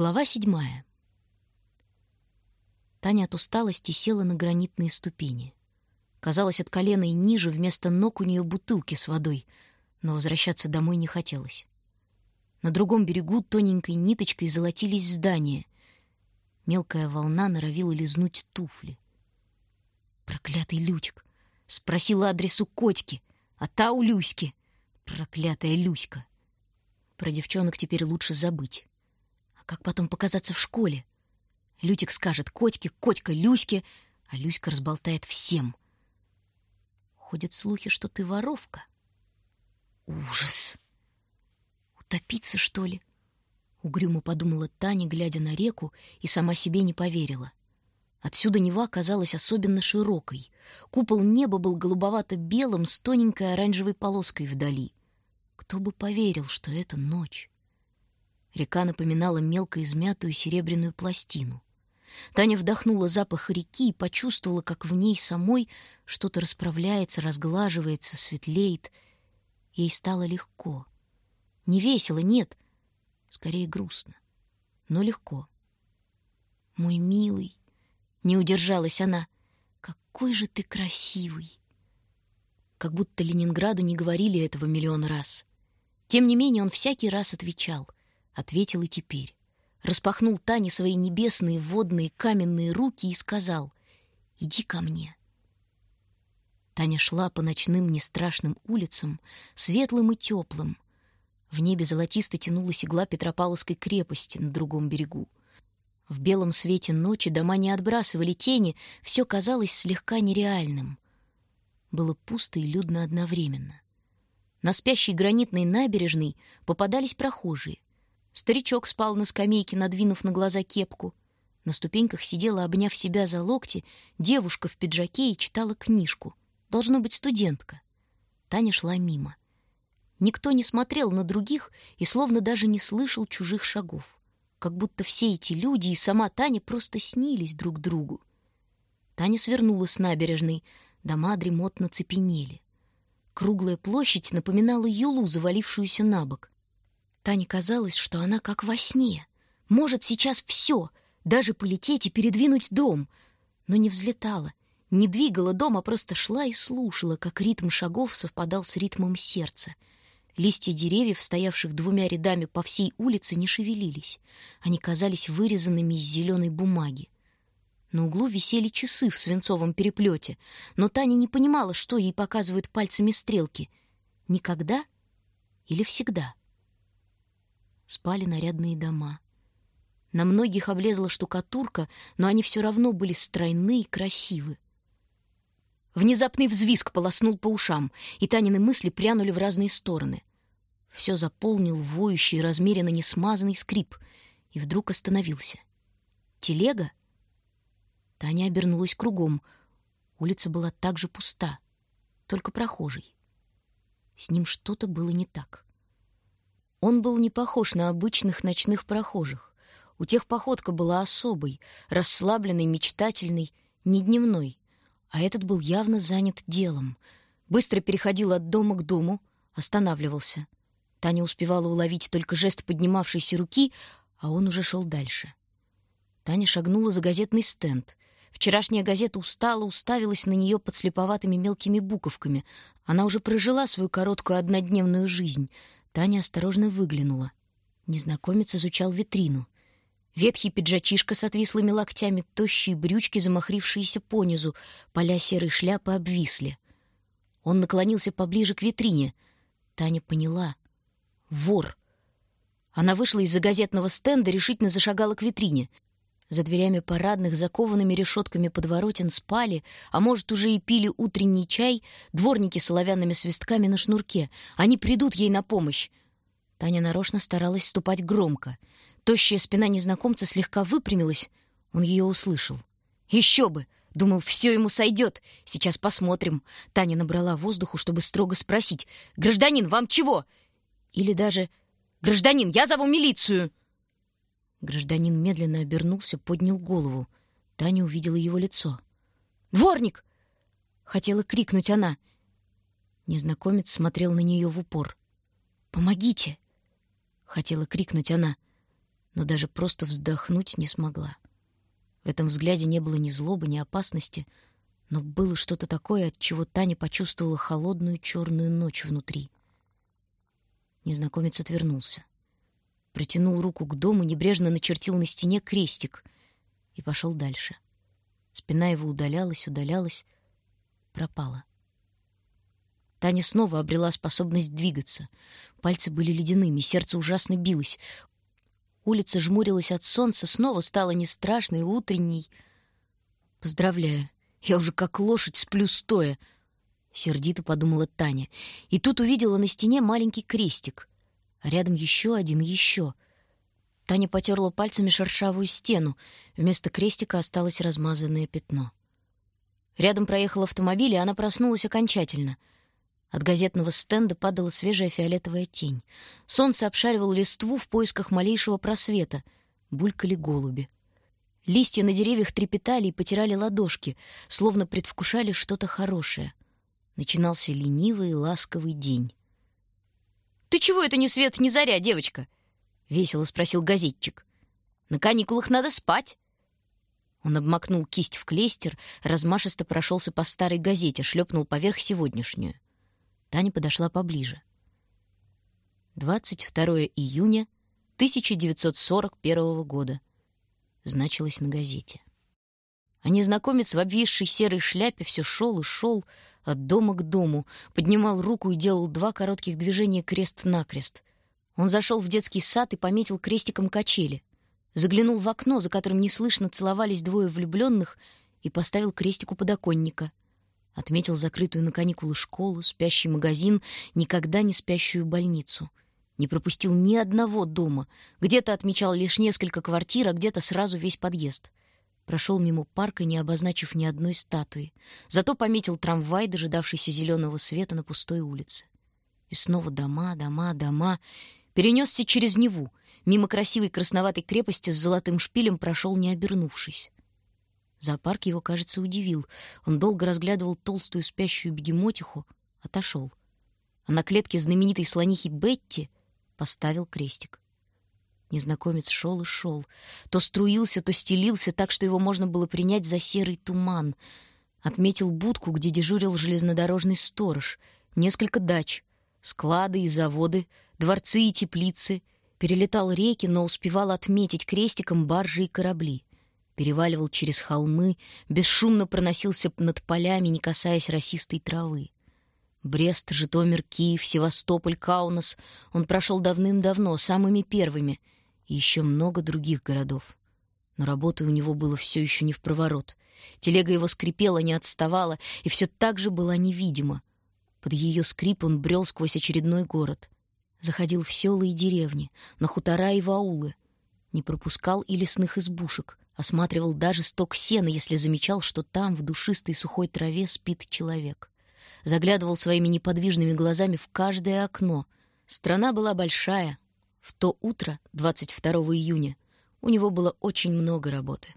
Глава седьмая. Таня от усталости села на гранитные ступени. Казалось, от колена и ниже вместо ног у нее бутылки с водой, но возвращаться домой не хотелось. На другом берегу тоненькой ниточкой золотились здания. Мелкая волна норовила лизнуть туфли. Проклятый Лютик! Спросила адрес у Котьки, а та у Люськи. Проклятая Люська! Про девчонок теперь лучше забыть. Как потом показаться в школе? Лютик скажет Котьке, Котька Люське, а Люська разболтает всем. Ходят слухи, что ты воровка. Ужас! Утопиться, что ли? Угрюмо подумала Таня, глядя на реку, и сама себе не поверила. Отсюда Нева казалась особенно широкой. Купол неба был голубовато-белым с тоненькой оранжевой полоской вдали. Кто бы поверил, что это ночь? Река напоминала мелко измятую серебряную пластину. Таня вдохнула запах реки и почувствовала, как в ней самой что-то расправляется, разглаживается, светлеет. Ей стало легко. Не весело, нет, скорее грустно, но легко. «Мой милый», — не удержалась она, — «какой же ты красивый!» Как будто Ленинграду не говорили этого миллион раз. Тем не менее он всякий раз отвечал — ответил и теперь. Распахнул Тане свои небесные, водные, каменные руки и сказал «Иди ко мне». Таня шла по ночным нестрашным улицам, светлым и теплым. В небе золотисто тянулась игла Петропавловской крепости на другом берегу. В белом свете ночи дома не отбрасывали тени, все казалось слегка нереальным. Было пусто и людно одновременно. На спящей гранитной набережной попадались прохожие. Старичок спал на скамейке, надвинув на глаза кепку. На ступеньках сидела, обняв себя за локти, девушка в пиджаке и читала книжку. Должно быть студентка. Таня шла мимо. Никто не смотрел на других и словно даже не слышал чужих шагов. Как будто все эти люди и сама Таня просто снились друг другу. Таня свернула с набережной, дома дремотно цепенели. Круглая площадь напоминала юлу, завалившуюся на бок. Тане казалось, что она как во сне. Может сейчас все, даже полететь и передвинуть дом. Но не взлетала, не двигала дом, а просто шла и слушала, как ритм шагов совпадал с ритмом сердца. Листья деревьев, стоявших двумя рядами по всей улице, не шевелились. Они казались вырезанными из зеленой бумаги. На углу висели часы в свинцовом переплете, но Таня не понимала, что ей показывают пальцами стрелки. Никогда или всегда? Спали нарядные дома. На многих облезла штукатурка, но они все равно были стройны и красивы. Внезапный взвизг полоснул по ушам, и Танины мысли прянули в разные стороны. Все заполнил воющий, размеренно несмазанный скрип, и вдруг остановился. «Телега?» Таня обернулась кругом. Улица была также пуста, только прохожий. С ним что-то было не так. Он был не похож на обычных ночных прохожих. У тех походка была особой, расслабленной, мечтательной, не дневной. А этот был явно занят делом. Быстро переходил от дома к дому, останавливался. Таня успевала уловить только жест поднимавшейся руки, а он уже шел дальше. Таня шагнула за газетный стенд. Вчерашняя газета устала, уставилась на нее подслеповатыми мелкими буковками. Она уже прожила свою короткую однодневную жизнь — Таня осторожно выглянула. Незнакомец изучал витрину. Ветхий пиджачишка с отвислыми локтями, тощие брючки, замахрившиеся понизу, поля серой шляпы обвисли. Он наклонился поближе к витрине. Таня поняла. Вор. Она вышла из-за газетного стенда, решительно зашагала к витрине. За дверями парадных, закованными решетками подворотен спали, а может, уже и пили утренний чай, дворники с оловянными свистками на шнурке. Они придут ей на помощь. Таня нарочно старалась ступать громко. Тощая спина незнакомца слегка выпрямилась. Он ее услышал. «Еще бы!» Думал, все ему сойдет. Сейчас посмотрим. Таня набрала воздуху, чтобы строго спросить. «Гражданин, вам чего?» Или даже «Гражданин, я зову милицию!» Гражданин медленно обернулся, поднял голову. Таня увидела его лицо. «Дворник!» — хотела крикнуть она. Незнакомец смотрел на нее в упор. «Помогите!» — хотела крикнуть она. Но даже просто вздохнуть не смогла. В этом взгляде не было ни злобы, ни опасности, но было что-то такое, от чего Таня почувствовала холодную черную ночь внутри. Незнакомец отвернулся. Протянул руку к дому, небрежно начертил на стене крестик и пошел дальше. Спина его удалялась, удалялась, пропала. Таня снова обрела способность двигаться. Пальцы были ледяными, сердце ужасно билось. Улица жмурилась от солнца, снова стала не страшной, утренней. «Поздравляю, я уже как лошадь сплю стоя», — сердито подумала Таня. И тут увидела на стене маленький крестик. Рядом еще один еще. Таня потерла пальцами шершавую стену. Вместо крестика осталось размазанное пятно. Рядом проехал автомобиль, и она проснулась окончательно — от газетного стенда падала свежая фиолетовая тень. Солнце обшаривало листву в поисках малейшего просвета. Булькали голуби. Листья на деревьях трепетали и потирали ладошки, словно предвкушали что-то хорошее. Начинался ленивый и ласковый день. «Ты чего это ни свет, ни заря, девочка?» — весело спросил газетчик. «На каникулах надо спать». Он обмакнул кисть в клейстер, размашисто прошелся по старой газете, шлепнул поверх сегодняшнюю. Таня подошла поближе. 22 июня 1941 года. Значилось на газете. А незнакомец в обвисшей серой шляпе все шел и шел от дома к дому, поднимал руку и делал два коротких движения крест-накрест. Он зашел в детский сад и пометил крестиком качели. Заглянул в окно, за которым неслышно целовались двое влюбленных, и поставил крестик у подоконника. Отметил закрытую на каникулы школу, спящий магазин, никогда не спящую больницу. Не пропустил ни одного дома. Где-то отмечал лишь несколько квартир, а где-то сразу весь подъезд. Прошел мимо парка, не обозначив ни одной статуи. Зато пометил трамвай, дожидавшийся зеленого света на пустой улице. И снова дома, дома, дома. Перенесся через Неву. Мимо красивой красноватой крепости с золотым шпилем прошел, не обернувшись. Зоопарк его, кажется, удивил. Он долго разглядывал толстую спящую бегемотиху, отошел. А на клетке знаменитой слонихи Бетти поставил крестик. Незнакомец шел и шел. То струился, то стелился так, что его можно было принять за серый туман. Отметил будку, где дежурил железнодорожный сторож. Несколько дач, склады и заводы, дворцы и теплицы. Перелетал реки, но успевал отметить крестиком баржи и корабли переваливал через холмы, бесшумно проносился над полями, не касаясь росистой травы. Брест, Житомир, Киев, Севастополь, Каунас он прошел давным-давно, самыми первыми, и еще много других городов. Но работы у него было все еще не в проворот. Телега его скрипела, не отставала, и все так же была невидима. Под ее скрип он брел сквозь очередной город. Заходил в села и деревни, на хутора и в аулы. Не пропускал и лесных избушек. Осматривал даже сток сена, если замечал, что там, в душистой сухой траве, спит человек. Заглядывал своими неподвижными глазами в каждое окно. Страна была большая. В то утро, 22 июня, у него было очень много работы.